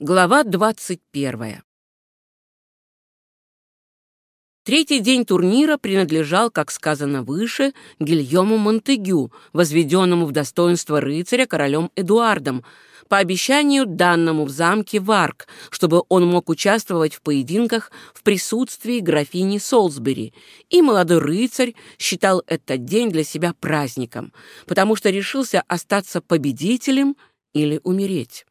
Глава двадцать первая. Третий день турнира принадлежал, как сказано выше, Гильому Монтегю, возведенному в достоинство рыцаря королем Эдуардом, по обещанию данному в замке Варк, чтобы он мог участвовать в поединках в присутствии графини Солсбери. И молодой рыцарь считал этот день для себя праздником, потому что решился остаться победителем или умереть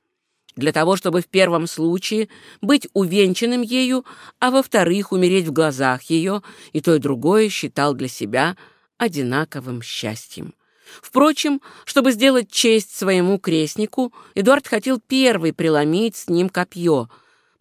для того, чтобы в первом случае быть увенчанным ею, а во-вторых, умереть в глазах ее, и то и другое считал для себя одинаковым счастьем. Впрочем, чтобы сделать честь своему крестнику, Эдуард хотел первый преломить с ним копье.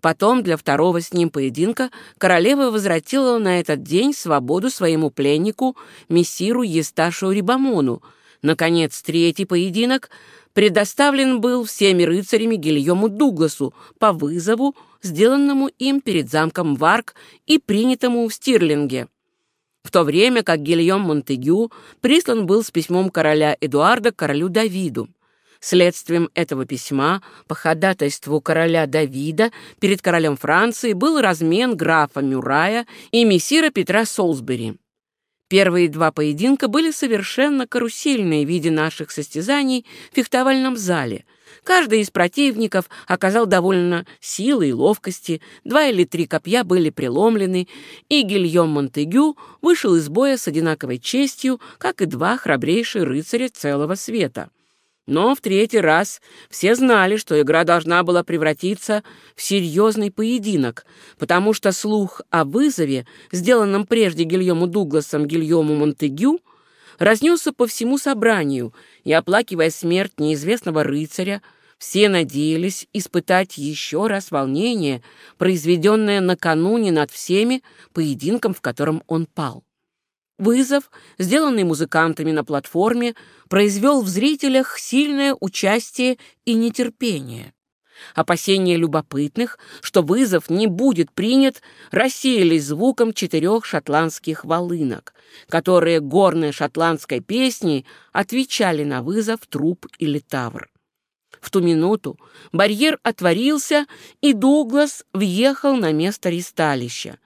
Потом для второго с ним поединка королева возвратила на этот день свободу своему пленнику, мессиру Есташу Рибамону. Наконец, третий поединок предоставлен был всеми рыцарями Гильому Дугласу по вызову, сделанному им перед замком Варк и принятому в Стирлинге. В то время как Гильем Монтегю прислан был с письмом короля Эдуарда королю Давиду. Следствием этого письма по ходатайству короля Давида перед королем Франции был размен графа Мюрая и мессира Петра Солсбери. Первые два поединка были совершенно карусельные в виде наших состязаний в фехтовальном зале. Каждый из противников оказал довольно силы и ловкости, два или три копья были преломлены, и Гильем Монтегю вышел из боя с одинаковой честью, как и два храбрейшие рыцаря целого света. Но в третий раз все знали, что игра должна была превратиться в серьезный поединок, потому что слух о вызове, сделанном прежде Гильому Дугласом Гильому Монтегю, разнесся по всему собранию, и, оплакивая смерть неизвестного рыцаря, все надеялись испытать еще раз волнение, произведенное накануне над всеми поединком, в котором он пал. Вызов, сделанный музыкантами на платформе, произвел в зрителях сильное участие и нетерпение. Опасения любопытных, что вызов не будет принят, рассеялись звуком четырех шотландских волынок, которые горной шотландской песней отвечали на вызов труп или тавр. В ту минуту барьер отворился, и Дуглас въехал на место ристалища.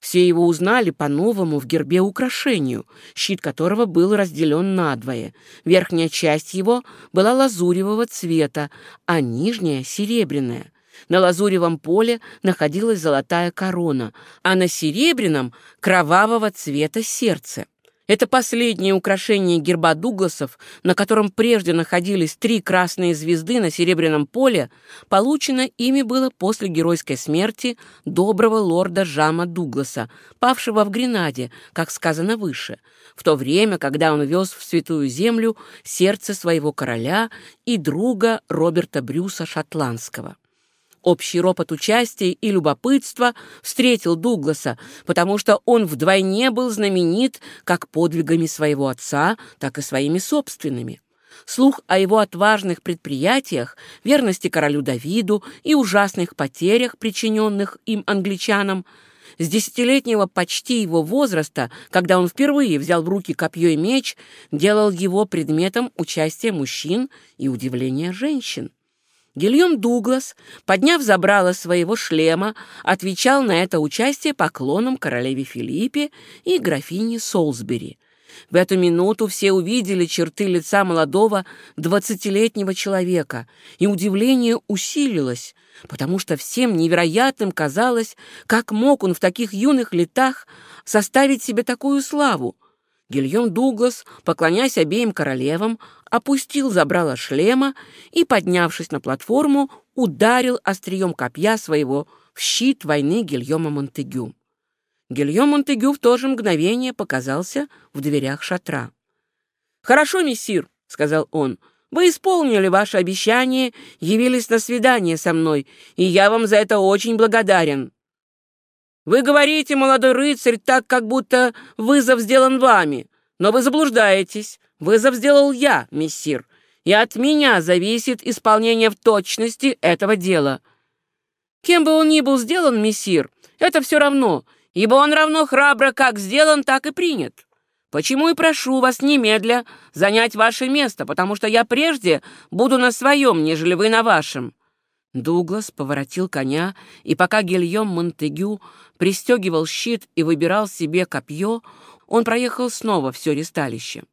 Все его узнали по-новому в гербе украшению, щит которого был разделен надвое. Верхняя часть его была лазуревого цвета, а нижняя — серебряная. На лазуревом поле находилась золотая корона, а на серебряном — кровавого цвета сердце. Это последнее украшение герба Дугласов, на котором прежде находились три красные звезды на серебряном поле, получено ими было после геройской смерти доброго лорда Жама Дугласа, павшего в Гренаде, как сказано выше, в то время, когда он вез в Святую Землю сердце своего короля и друга Роберта Брюса Шотландского. Общий ропот участия и любопытства встретил Дугласа, потому что он вдвойне был знаменит как подвигами своего отца, так и своими собственными. Слух о его отважных предприятиях, верности королю Давиду и ужасных потерях, причиненных им англичанам, с десятилетнего почти его возраста, когда он впервые взял в руки копье и меч, делал его предметом участия мужчин и удивления женщин. Гильем Дуглас, подняв забрало своего шлема, отвечал на это участие поклоном королеве Филиппе и графине Солсбери. В эту минуту все увидели черты лица молодого двадцатилетнего человека, и удивление усилилось, потому что всем невероятным казалось, как мог он в таких юных летах составить себе такую славу. Гильем Дуглас, поклоняясь обеим королевам, опустил забрало шлема и, поднявшись на платформу, ударил острием копья своего в щит войны Гильома Монтегю. Гильем Монтегю в то же мгновение показался в дверях шатра. «Хорошо, мессир», — сказал он, — «вы исполнили ваше обещание, явились на свидание со мной, и я вам за это очень благодарен». «Вы говорите, молодой рыцарь, так, как будто вызов сделан вами, но вы заблуждаетесь. Вызов сделал я, мессир, и от меня зависит исполнение в точности этого дела. Кем бы он ни был сделан, мессир, это все равно, ибо он равно храбро как сделан, так и принят. Почему и прошу вас немедля занять ваше место, потому что я прежде буду на своем, нежели вы на вашем. Дуглас поворотил коня, и пока Гильем Монтегю пристегивал щит и выбирал себе копье, он проехал снова все ресталище.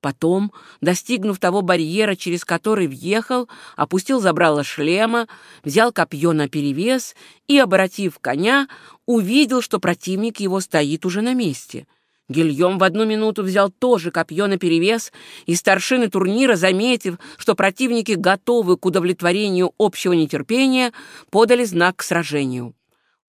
Потом, достигнув того барьера, через который въехал, опустил забрало шлема, взял копье наперевес и, обратив коня, увидел, что противник его стоит уже на месте — Гильем в одну минуту взял тоже копье наперевес, и старшины турнира, заметив, что противники готовы к удовлетворению общего нетерпения, подали знак к сражению.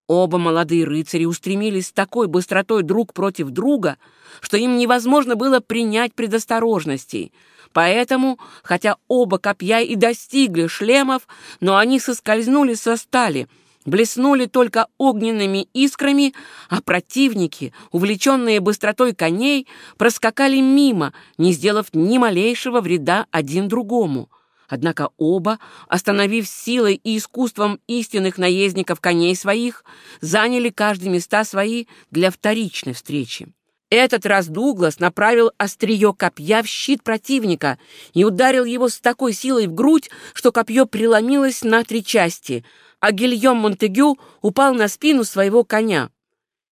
Оба молодые рыцари устремились с такой быстротой друг против друга, что им невозможно было принять предосторожностей. Поэтому, хотя оба копья и достигли шлемов, но они соскользнули со стали — блеснули только огненными искрами, а противники, увлеченные быстротой коней, проскакали мимо, не сделав ни малейшего вреда один другому. Однако оба, остановив силой и искусством истинных наездников коней своих, заняли каждый места свои для вторичной встречи. Этот раз Дуглас направил острие копья в щит противника и ударил его с такой силой в грудь, что копье преломилось на три части — а Гильем Монтегю упал на спину своего коня.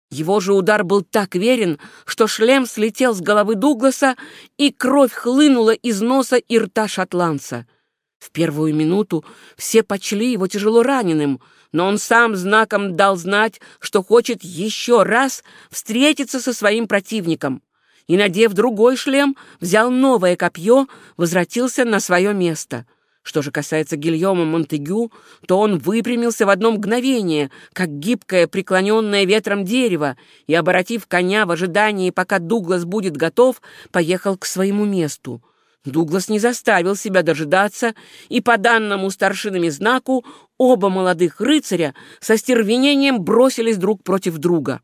Его же удар был так верен, что шлем слетел с головы Дугласа, и кровь хлынула из носа и рта шотландца. В первую минуту все почли его тяжело раненым, но он сам знаком дал знать, что хочет еще раз встретиться со своим противником. И, надев другой шлем, взял новое копье, возвратился на свое место — что же касается Гильома Монтегю, то он выпрямился в одно мгновение, как гибкое, преклоненное ветром дерево, и, оборотив коня в ожидании, пока Дуглас будет готов, поехал к своему месту. Дуглас не заставил себя дожидаться, и по данному старшинами знаку оба молодых рыцаря со стервенением бросились друг против друга.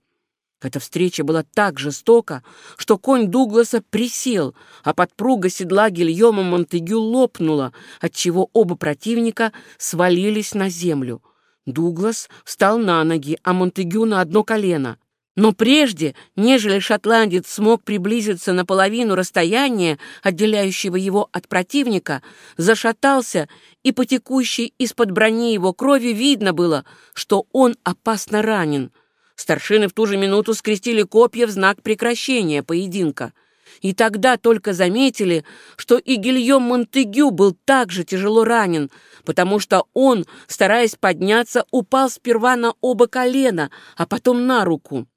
Эта встреча была так жестока, что конь Дугласа присел, а подпруга седла Гильома Монтегю лопнула, отчего оба противника свалились на землю. Дуглас встал на ноги, а Монтегю на одно колено. Но прежде, нежели шотландец смог приблизиться на половину расстояния, отделяющего его от противника, зашатался, и по текущей из-под брони его крови видно было, что он опасно ранен — Старшины в ту же минуту скрестили копья в знак прекращения поединка. И тогда только заметили, что и Гильем Монтегю был также тяжело ранен, потому что он, стараясь подняться, упал сперва на оба колена, а потом на руку.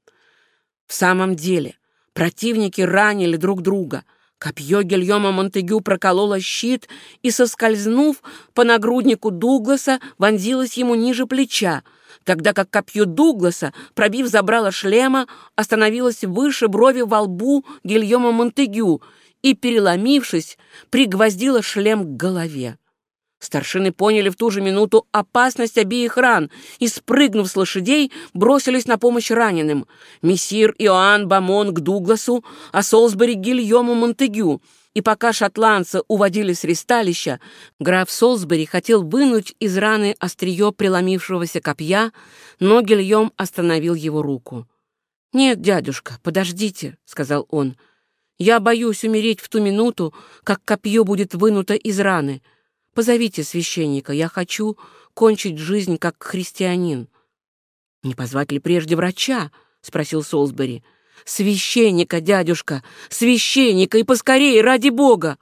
В самом деле, противники ранили друг друга — Копье Гильома Монтегю прокололо щит и, соскользнув по нагруднику Дугласа, вонзилось ему ниже плеча, тогда как копье Дугласа, пробив забрало шлема, остановилось выше брови во лбу Гильома Монтегю и, переломившись, пригвоздило шлем к голове. Старшины поняли в ту же минуту опасность обеих ран и, спрыгнув с лошадей, бросились на помощь раненым. Мессир Иоанн Бамон к Дугласу, а Солсбери Гильому Монтегю. И пока шотландца уводили с ристалища, граф Солсбери хотел вынуть из раны острие преломившегося копья, но Гильем остановил его руку. «Нет, дядюшка, подождите», — сказал он. «Я боюсь умереть в ту минуту, как копье будет вынуто из раны». Позовите священника, я хочу кончить жизнь как христианин». «Не позвать ли прежде врача?» — спросил Солсбери. «Священника, дядюшка, священника, и поскорее, ради бога!»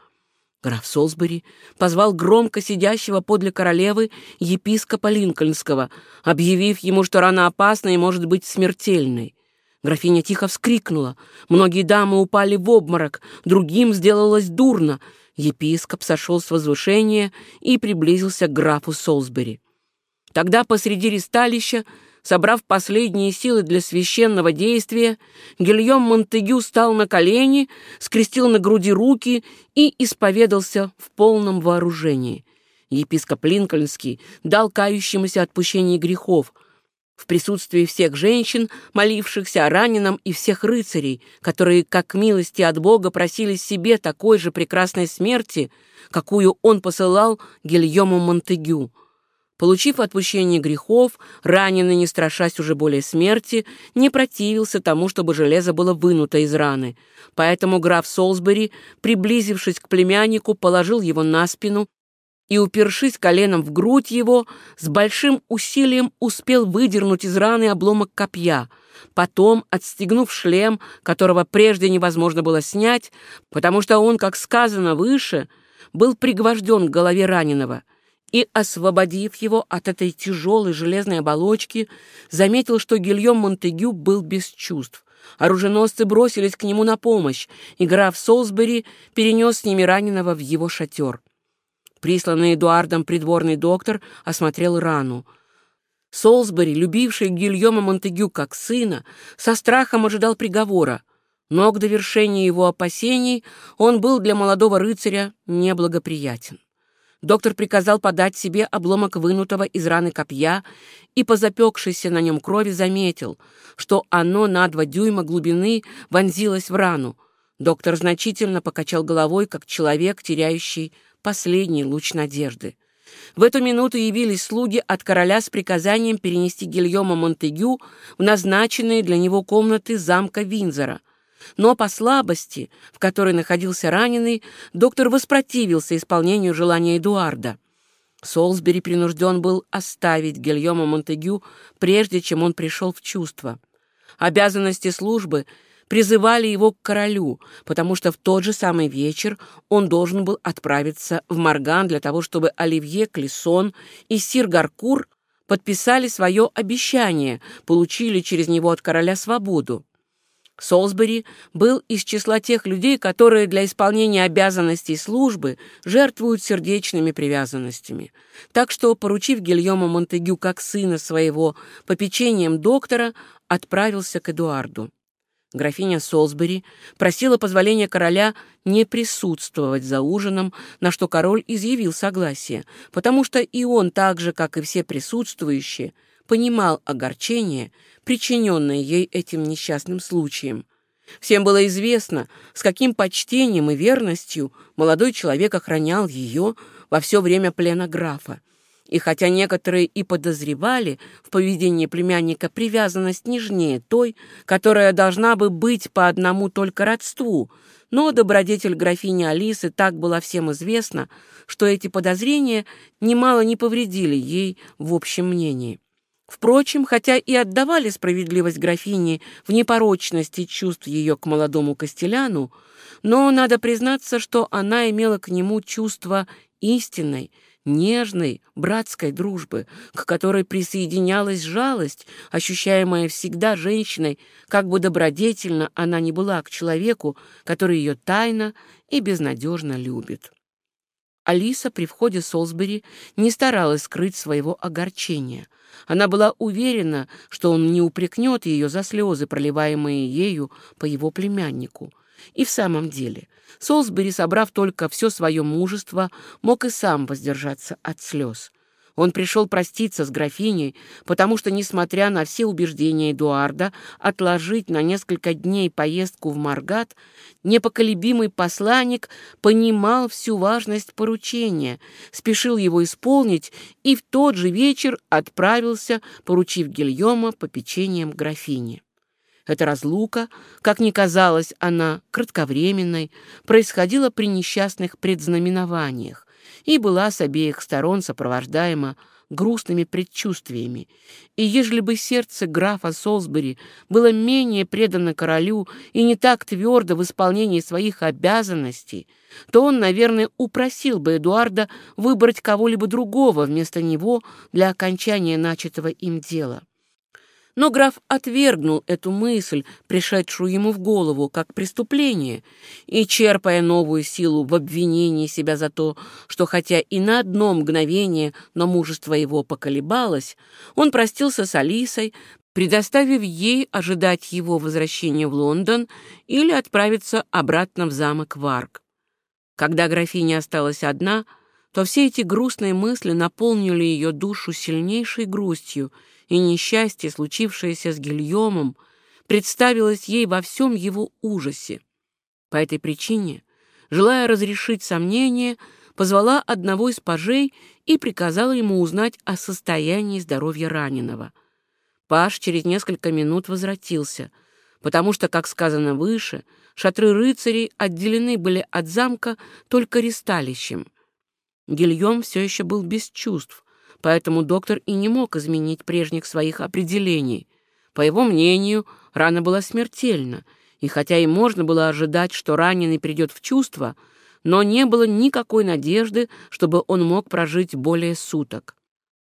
Граф Солсбери позвал громко сидящего подле королевы епископа Линкольнского, объявив ему, что рана опасна и может быть смертельной. Графиня тихо вскрикнула. Многие дамы упали в обморок, другим сделалось дурно — епископ сошел с возвышения и приблизился к графу Солсбери. Тогда посреди ристалища, собрав последние силы для священного действия, Гильем Монтегю стал на колени, скрестил на груди руки и исповедался в полном вооружении. Епископ Линкольнский дал кающемуся отпущение грехов — в присутствии всех женщин, молившихся о раненом, и всех рыцарей, которые, как милости от Бога, просили себе такой же прекрасной смерти, какую он посылал Гильому Монтегю. Получив отпущение грехов, раненый, не страшась уже более смерти, не противился тому, чтобы железо было вынуто из раны. Поэтому граф Солсбери, приблизившись к племяннику, положил его на спину и, упершись коленом в грудь его, с большим усилием успел выдернуть из раны обломок копья. Потом, отстегнув шлем, которого прежде невозможно было снять, потому что он, как сказано выше, был пригвожден к голове раненого, и, освободив его от этой тяжелой железной оболочки, заметил, что Гильем Монтегю был без чувств. Оруженосцы бросились к нему на помощь, и граф Солсбери перенес с ними раненого в его шатер. Присланный Эдуардом придворный доктор осмотрел рану. Солсбери, любивший Гильома Монтегю как сына, со страхом ожидал приговора, но к довершению его опасений он был для молодого рыцаря неблагоприятен. Доктор приказал подать себе обломок вынутого из раны копья и по запекшейся на нем крови заметил, что оно на два дюйма глубины вонзилось в рану. Доктор значительно покачал головой, как человек, теряющий последний луч надежды. В эту минуту явились слуги от короля с приказанием перенести Гильома Монтегю в назначенные для него комнаты замка Винзора. Но по слабости, в которой находился раненый, доктор воспротивился исполнению желания Эдуарда. Солсбери принужден был оставить Гильома Монтегю, прежде чем он пришел в чувство. Обязанности службы призывали его к королю, потому что в тот же самый вечер он должен был отправиться в Марган для того, чтобы Оливье Клессон и Сир Гаркур подписали свое обещание, получили через него от короля свободу. Солсбери был из числа тех людей, которые для исполнения обязанностей службы жертвуют сердечными привязанностями. Так что, поручив Гильома Монтегю как сына своего попечением доктора, отправился к Эдуарду. Графиня Солсбери просила позволения короля не присутствовать за ужином, на что король изъявил согласие, потому что и он, так же, как и все присутствующие, понимал огорчение, причиненное ей этим несчастным случаем. Всем было известно, с каким почтением и верностью молодой человек охранял ее во все время плена графа. И хотя некоторые и подозревали в поведении племянника привязанность нежнее той, которая должна бы быть по одному только родству, но добродетель графини Алисы так была всем известна, что эти подозрения немало не повредили ей в общем мнении. Впрочем, хотя и отдавали справедливость графине в непорочности чувств ее к молодому Костеляну, но надо признаться, что она имела к нему чувство истинной, нежной, братской дружбы, к которой присоединялась жалость, ощущаемая всегда женщиной, как бы добродетельно она ни была к человеку, который ее тайно и безнадежно любит. Алиса при входе Солсбери не старалась скрыть своего огорчения. Она была уверена, что он не упрекнет ее за слезы, проливаемые ею по его племяннику — и в самом деле, Солсбери, собрав только все свое мужество, мог и сам воздержаться от слез. Он пришел проститься с графиней, потому что, несмотря на все убеждения Эдуарда отложить на несколько дней поездку в Маргат, непоколебимый посланник понимал всю важность поручения, спешил его исполнить и в тот же вечер отправился, поручив Гильома попечением графини. Эта разлука, как ни казалась она кратковременной, происходила при несчастных предзнаменованиях и была с обеих сторон сопровождаема грустными предчувствиями, и ежели бы сердце графа Солсбери было менее предано королю и не так твердо в исполнении своих обязанностей, то он, наверное, упросил бы Эдуарда выбрать кого-либо другого вместо него для окончания начатого им дела. Но граф отвергнул эту мысль, пришедшую ему в голову, как преступление, и, черпая новую силу в обвинении себя за то, что хотя и на одно мгновение, но мужество его поколебалось, он простился с Алисой, предоставив ей ожидать его возвращения в Лондон или отправиться обратно в замок Варк. Когда графиня осталась одна, то все эти грустные мысли наполнили ее душу сильнейшей грустью — и несчастье, случившееся с Гильомом, представилось ей во всем его ужасе. По этой причине, желая разрешить сомнения, позвала одного из пажей и приказала ему узнать о состоянии здоровья раненого. Паж через несколько минут возвратился, потому что, как сказано выше, шатры рыцарей отделены были от замка только ристалищем. Гильем все еще был без чувств, поэтому доктор и не мог изменить прежних своих определений. По его мнению, рана была смертельна, и хотя и можно было ожидать, что раненый придет в чувство, но не было никакой надежды, чтобы он мог прожить более суток.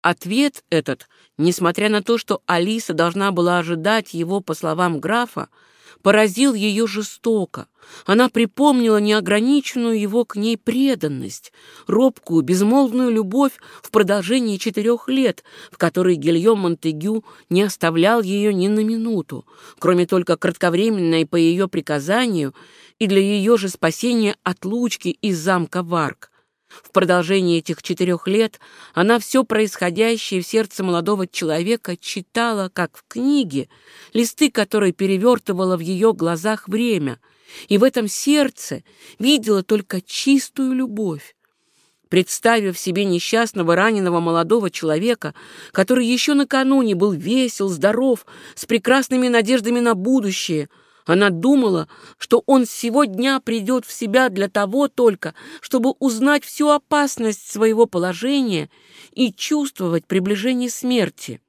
Ответ этот, несмотря на то, что Алиса должна была ожидать его, по словам графа, поразил ее жестоко. Она припомнила неограниченную его к ней преданность, робкую, безмолвную любовь в продолжении четырех лет, в которые Гильем Монтегю не оставлял ее ни на минуту, кроме только кратковременной по ее приказанию и для ее же спасения отлучки из замка Варк. В продолжении этих четырех лет она все происходящее в сердце молодого человека читала, как в книге, листы которой перевертывала в ее глазах время, и в этом сердце видела только чистую любовь. Представив себе несчастного раненого молодого человека, который еще накануне был весел, здоров, с прекрасными надеждами на будущее — она думала, что он сегодня придет в себя для того только, чтобы узнать всю опасность своего положения и чувствовать приближение смерти.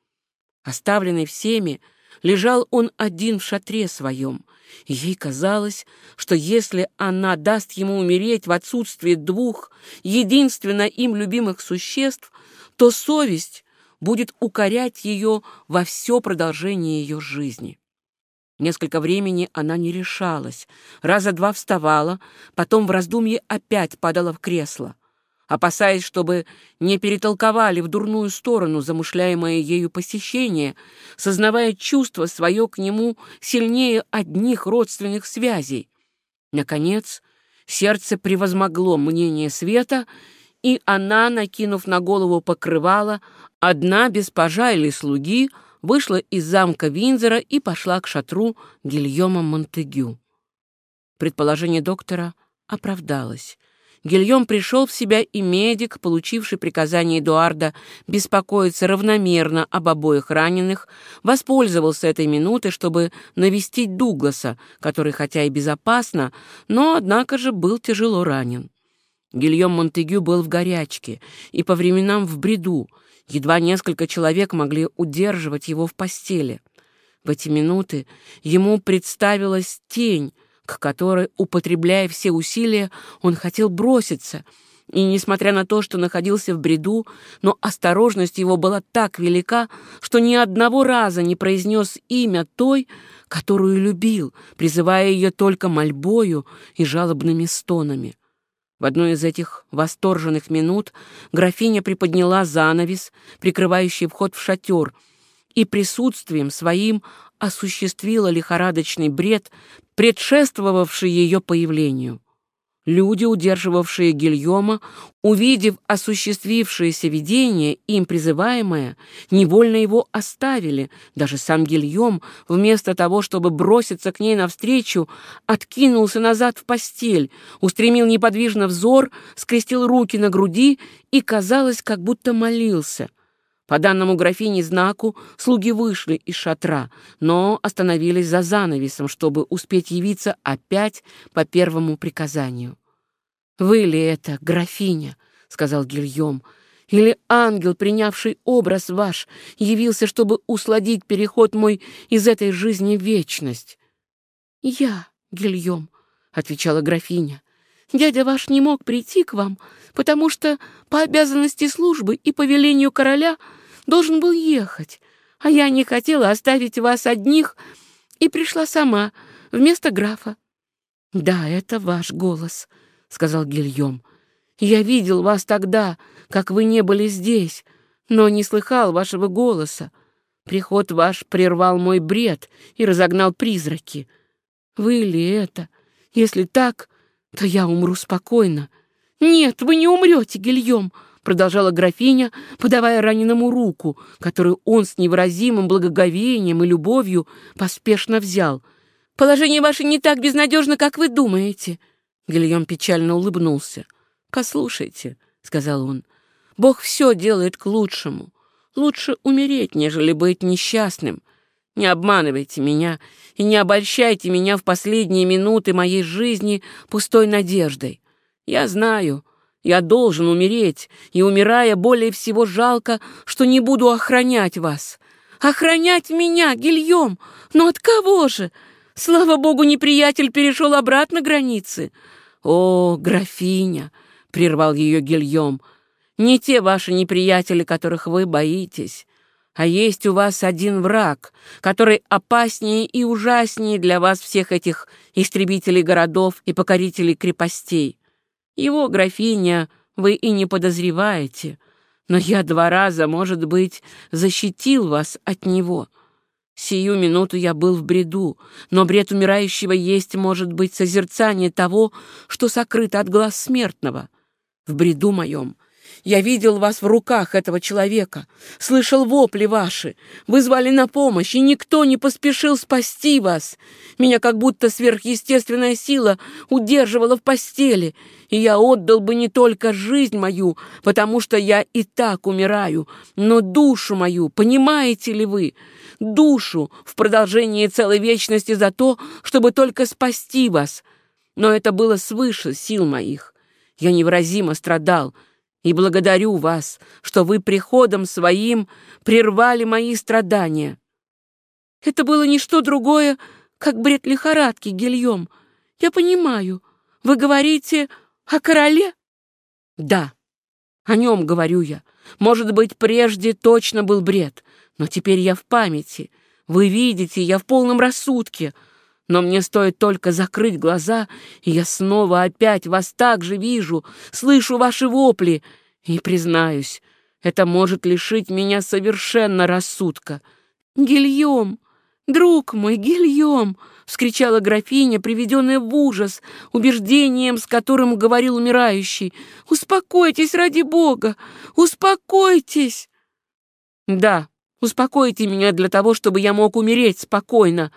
Оставленный всеми, лежал он один в шатре своем, ей казалось, что если она даст ему умереть в отсутствии двух, единственно им любимых существ, то совесть будет укорять ее во все продолжение ее жизни. Несколько времени она не решалась, раза два вставала, потом в раздумье опять падала в кресло. Опасаясь, чтобы не перетолковали в дурную сторону замышляемое ею посещение, сознавая чувство свое к нему сильнее одних родственных связей. Наконец, сердце превозмогло мнение света, и она, накинув на голову покрывало, одна без пажа или слуги, вышла из замка Винзера и пошла к шатру Гильома Монтегю. Предположение доктора оправдалось. Гильем пришел в себя, и медик, получивший приказание Эдуарда беспокоиться равномерно об обоих раненых, воспользовался этой минутой, чтобы навестить Дугласа, который, хотя и безопасно, но, однако же, был тяжело ранен. Гильем Монтегю был в горячке и по временам в бреду, Едва несколько человек могли удерживать его в постели. В эти минуты ему представилась тень, к которой, употребляя все усилия, он хотел броситься, и, несмотря на то, что находился в бреду, но осторожность его была так велика, что ни одного раза не произнес имя той, которую любил, призывая ее только мольбою и жалобными стонами. В одной из этих восторженных минут графиня приподняла занавес, прикрывающий вход в шатер, и присутствием своим осуществила лихорадочный бред, предшествовавший ее появлению. Люди, удерживавшие Гильома, увидев осуществившееся видение, им призываемое, невольно его оставили. Даже сам Гильом, вместо того, чтобы броситься к ней навстречу, откинулся назад в постель, устремил неподвижно взор, скрестил руки на груди и, казалось, как будто молился — по данному графине знаку слуги вышли из шатра, но остановились за занавесом, чтобы успеть явиться опять по первому приказанию. «Вы ли это, графиня?» — сказал Гильем. «Или ангел, принявший образ ваш, явился, чтобы усладить переход мой из этой жизни в вечность?» «Я, Гильем», — отвечала графиня. «Дядя ваш не мог прийти к вам, потому что по обязанности службы и по велению короля — должен был ехать, а я не хотела оставить вас одних и пришла сама вместо графа. «Да, это ваш голос», — сказал Гильем. «Я видел вас тогда, как вы не были здесь, но не слыхал вашего голоса. Приход ваш прервал мой бред и разогнал призраки. Вы ли это? Если так, то я умру спокойно. Нет, вы не умрете, Гильем, продолжала графиня, подавая раненому руку, которую он с невыразимым благоговением и любовью поспешно взял. «Положение ваше не так безнадежно, как вы думаете». Гильем печально улыбнулся. «Послушайте», — сказал он, — «Бог все делает к лучшему. Лучше умереть, нежели быть несчастным. Не обманывайте меня и не обольщайте меня в последние минуты моей жизни пустой надеждой. Я знаю, Я должен умереть, и, умирая, более всего жалко, что не буду охранять вас. Охранять меня, Гильем? Но от кого же? Слава богу, неприятель перешел обратно границы. О, графиня, — прервал ее Гильем, — не те ваши неприятели, которых вы боитесь, а есть у вас один враг, который опаснее и ужаснее для вас всех этих истребителей городов и покорителей крепостей. Его, графиня, вы и не подозреваете, но я два раза, может быть, защитил вас от него. Сию минуту я был в бреду, но бред умирающего есть, может быть, созерцание того, что сокрыто от глаз смертного. В бреду моем я видел вас в руках этого человека, слышал вопли ваши. Вы звали на помощь, и никто не поспешил спасти вас. Меня как будто сверхъестественная сила удерживала в постели, и я отдал бы не только жизнь мою, потому что я и так умираю, но душу мою, понимаете ли вы? Душу в продолжении целой вечности за то, чтобы только спасти вас. Но это было свыше сил моих. Я невыразимо страдал, и благодарю вас, что вы приходом своим прервали мои страдания. Это было не что другое, как бред лихорадки, Гильем. Я понимаю, вы говорите о короле? Да, о нем говорю я. Может быть, прежде точно был бред, но теперь я в памяти. Вы видите, я в полном рассудке. Но мне стоит только закрыть глаза, и я снова опять вас так же вижу, слышу ваши вопли. И, признаюсь, это может лишить меня совершенно рассудка. «Гильем! Друг мой, Гильем!» — вскричала графиня, приведенная в ужас, убеждением, с которым говорил умирающий. «Успокойтесь ради Бога! Успокойтесь!» «Да, успокойте меня для того, чтобы я мог умереть спокойно!»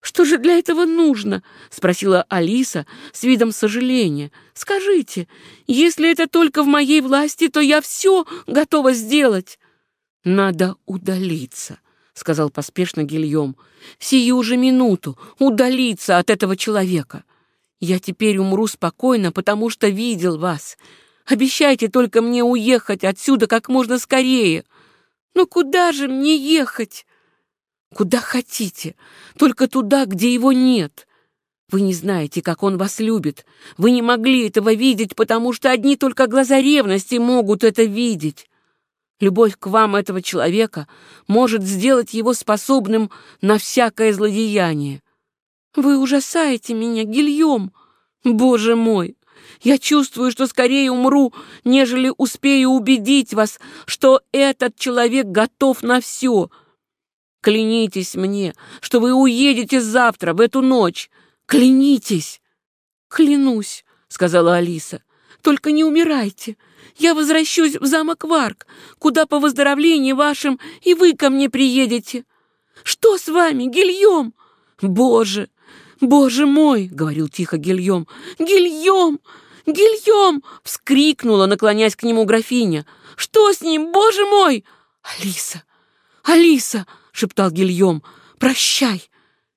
«Что же для этого нужно?» — спросила Алиса с видом сожаления. «Скажите, если это только в моей власти, то я все готова сделать». «Надо удалиться», — сказал поспешно Гильем. «Сию же минуту удалиться от этого человека. Я теперь умру спокойно, потому что видел вас. Обещайте только мне уехать отсюда как можно скорее». «Но куда же мне ехать?» Куда хотите, только туда, где его нет. Вы не знаете, как он вас любит. Вы не могли этого видеть, потому что одни только глаза ревности могут это видеть. Любовь к вам этого человека может сделать его способным на всякое злодеяние. Вы ужасаете меня, Гильем. Боже мой, я чувствую, что скорее умру, нежели успею убедить вас, что этот человек готов на все — Клянитесь мне, что вы уедете завтра, в эту ночь. Клянитесь!» «Клянусь», — сказала Алиса. «Только не умирайте. Я возвращусь в замок Варк, куда по выздоровлении вашим и вы ко мне приедете. Что с вами, Гильем? Боже, боже мой!» — говорил тихо Гильем. «Гильем! Гильем!» — вскрикнула, наклоняясь к нему графиня. «Что с ним, боже мой?» «Алиса! Алиса!» — шептал Гильем. «Прощай!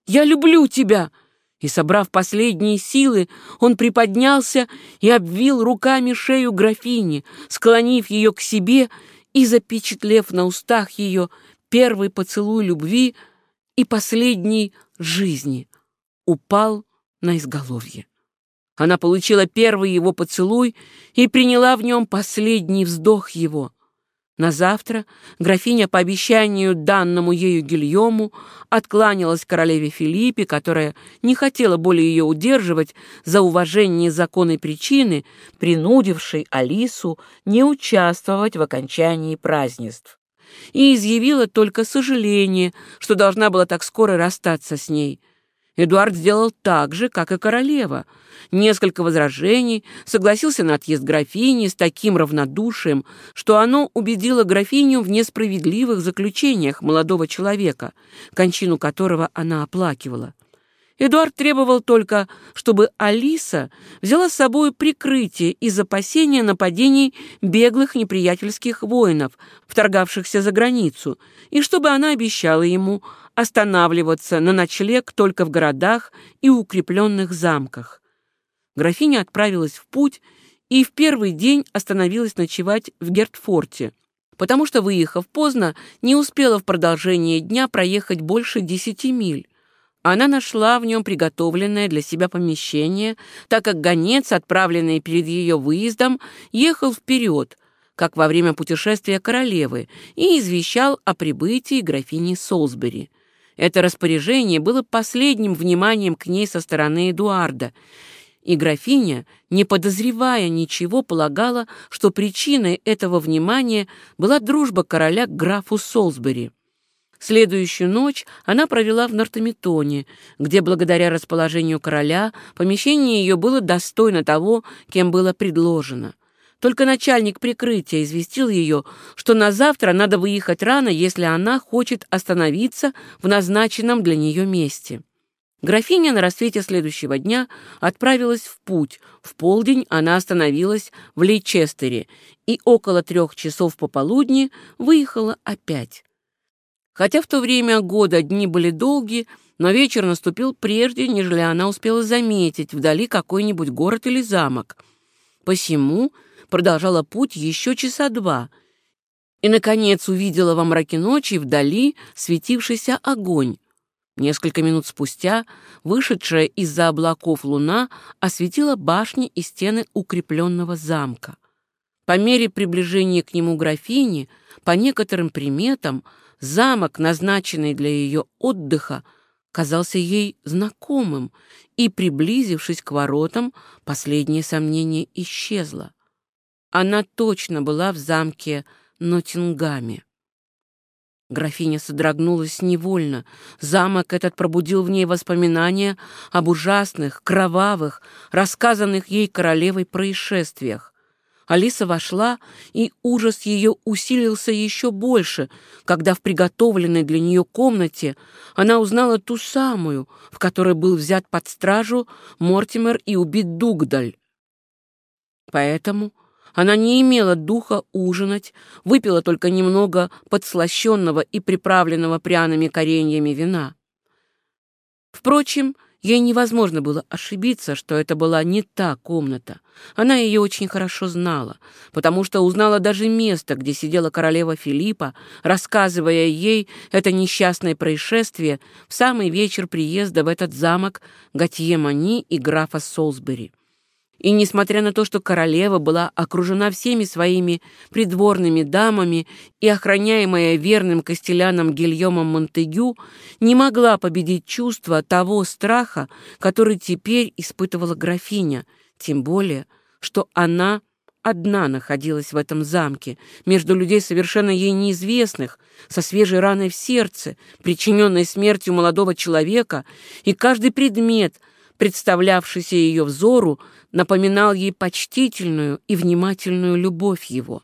Я люблю тебя!» И, собрав последние силы, он приподнялся и обвил руками шею графини, склонив ее к себе и запечатлев на устах ее первый поцелуй любви и последний жизни, упал на изголовье. Она получила первый его поцелуй и приняла в нем последний вздох его — на завтра графиня по обещанию данному ею Гильому откланялась королеве Филиппе, которая не хотела более ее удерживать за уважение законной причины, принудившей Алису не участвовать в окончании празднеств. И изъявила только сожаление, что должна была так скоро расстаться с ней – Эдуард сделал так же, как и королева. Несколько возражений, согласился на отъезд графини с таким равнодушием, что оно убедило графиню в несправедливых заключениях молодого человека, кончину которого она оплакивала. Эдуард требовал только, чтобы Алиса взяла с собой прикрытие из опасения нападений беглых неприятельских воинов, вторгавшихся за границу, и чтобы она обещала ему останавливаться на ночлег только в городах и укрепленных замках. Графиня отправилась в путь и в первый день остановилась ночевать в Гертфорте, потому что, выехав поздно, не успела в продолжение дня проехать больше десяти миль. Она нашла в нем приготовленное для себя помещение, так как гонец, отправленный перед ее выездом, ехал вперед, как во время путешествия королевы, и извещал о прибытии графини Солсбери. Это распоряжение было последним вниманием к ней со стороны Эдуарда, и графиня, не подозревая ничего, полагала, что причиной этого внимания была дружба короля к графу Солсбери. Следующую ночь она провела в Нортамитоне, где, благодаря расположению короля, помещение ее было достойно того, кем было предложено. Только начальник прикрытия известил ее, что на завтра надо выехать рано, если она хочет остановиться в назначенном для нее месте. Графиня на рассвете следующего дня отправилась в путь. В полдень она остановилась в Лейчестере и около трех часов пополудни выехала опять. Хотя в то время года дни были долгие, но вечер наступил прежде, нежели она успела заметить вдали какой-нибудь город или замок. Посему продолжала путь еще часа два и, наконец, увидела во мраке ночи вдали светившийся огонь. Несколько минут спустя вышедшая из-за облаков луна осветила башни и стены укрепленного замка. По мере приближения к нему графини, по некоторым приметам, замок, назначенный для ее отдыха, казался ей знакомым, и, приблизившись к воротам, последнее сомнение исчезло. Она точно была в замке Нотингаме. Графиня содрогнулась невольно. Замок этот пробудил в ней воспоминания об ужасных, кровавых, рассказанных ей королевой происшествиях. Алиса вошла, и ужас ее усилился еще больше, когда в приготовленной для нее комнате она узнала ту самую, в которой был взят под стражу Мортимер и убит Дугдаль. Поэтому она не имела духа ужинать, выпила только немного подслащенного и приправленного пряными кореньями вина. Впрочем, ей невозможно было ошибиться, что это была не та комната. Она ее очень хорошо знала, потому что узнала даже место, где сидела королева Филиппа, рассказывая ей это несчастное происшествие в самый вечер приезда в этот замок Готье Мани и графа Солсбери. И несмотря на то, что королева была окружена всеми своими придворными дамами и охраняемая верным костеляном Гильомом Монтегю, не могла победить чувство того страха, который теперь испытывала графиня, тем более, что она одна находилась в этом замке, между людей совершенно ей неизвестных, со свежей раной в сердце, причиненной смертью молодого человека, и каждый предмет — представлявшийся ее взору, напоминал ей почтительную и внимательную любовь его.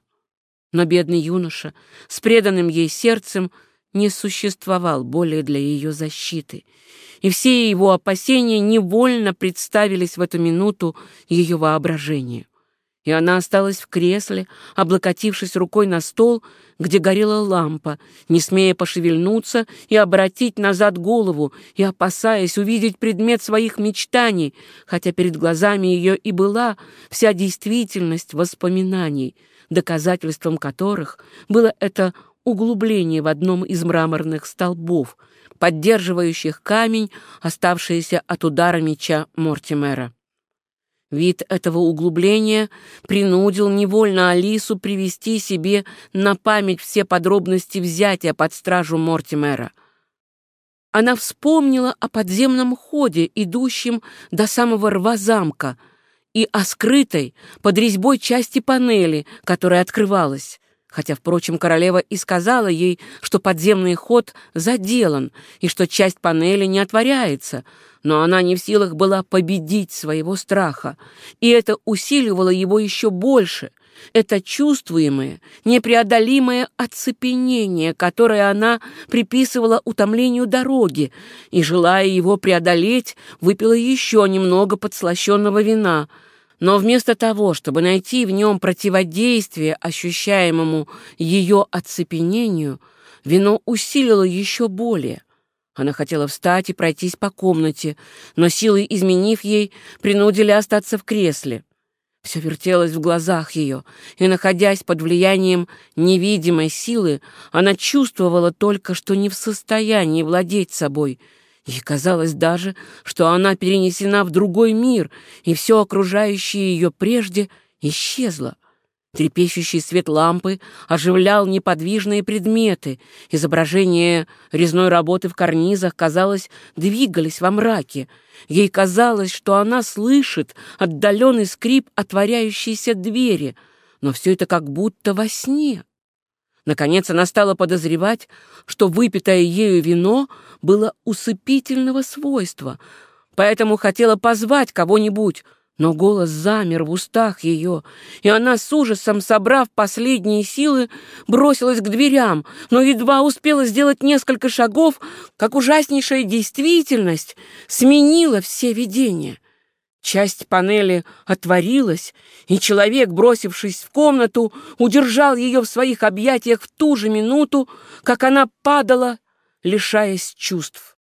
Но бедный юноша с преданным ей сердцем не существовал более для ее защиты, и все его опасения невольно представились в эту минуту ее воображению и она осталась в кресле, облокотившись рукой на стол, где горела лампа, не смея пошевельнуться и обратить назад голову, и опасаясь увидеть предмет своих мечтаний, хотя перед глазами ее и была вся действительность воспоминаний, доказательством которых было это углубление в одном из мраморных столбов, поддерживающих камень, оставшийся от удара меча Мортимера. Вид этого углубления принудил невольно Алису привести себе на память все подробности взятия под стражу Мортимера. Она вспомнила о подземном ходе, идущем до самого рва замка, и о скрытой под резьбой части панели, которая открывалась. Хотя, впрочем, королева и сказала ей, что подземный ход заделан и что часть панели не отворяется, но она не в силах была победить своего страха, и это усиливало его еще больше. Это чувствуемое, непреодолимое оцепенение, которое она приписывала утомлению дороги, и, желая его преодолеть, выпила еще немного подслащенного вина — но вместо того, чтобы найти в нем противодействие ощущаемому ее оцепенению, вино усилило еще более. Она хотела встать и пройтись по комнате, но силы, изменив ей, принудили остаться в кресле. Все вертелось в глазах ее, и, находясь под влиянием невидимой силы, она чувствовала только, что не в состоянии владеть собой. Ей казалось даже, что она перенесена в другой мир, и все окружающее ее прежде исчезло. Трепещущий свет лампы оживлял неподвижные предметы. Изображения резной работы в карнизах, казалось, двигались во мраке. Ей казалось, что она слышит отдаленный скрип отворяющейся двери, но все это как будто во сне. Наконец она стала подозревать, что выпитое ею вино было усыпительного свойства, поэтому хотела позвать кого-нибудь, но голос замер в устах ее, и она с ужасом, собрав последние силы, бросилась к дверям, но едва успела сделать несколько шагов, как ужаснейшая действительность сменила все видения. Часть панели отворилась, и человек, бросившись в комнату, удержал ее в своих объятиях в ту же минуту, как она падала, лишаясь чувств.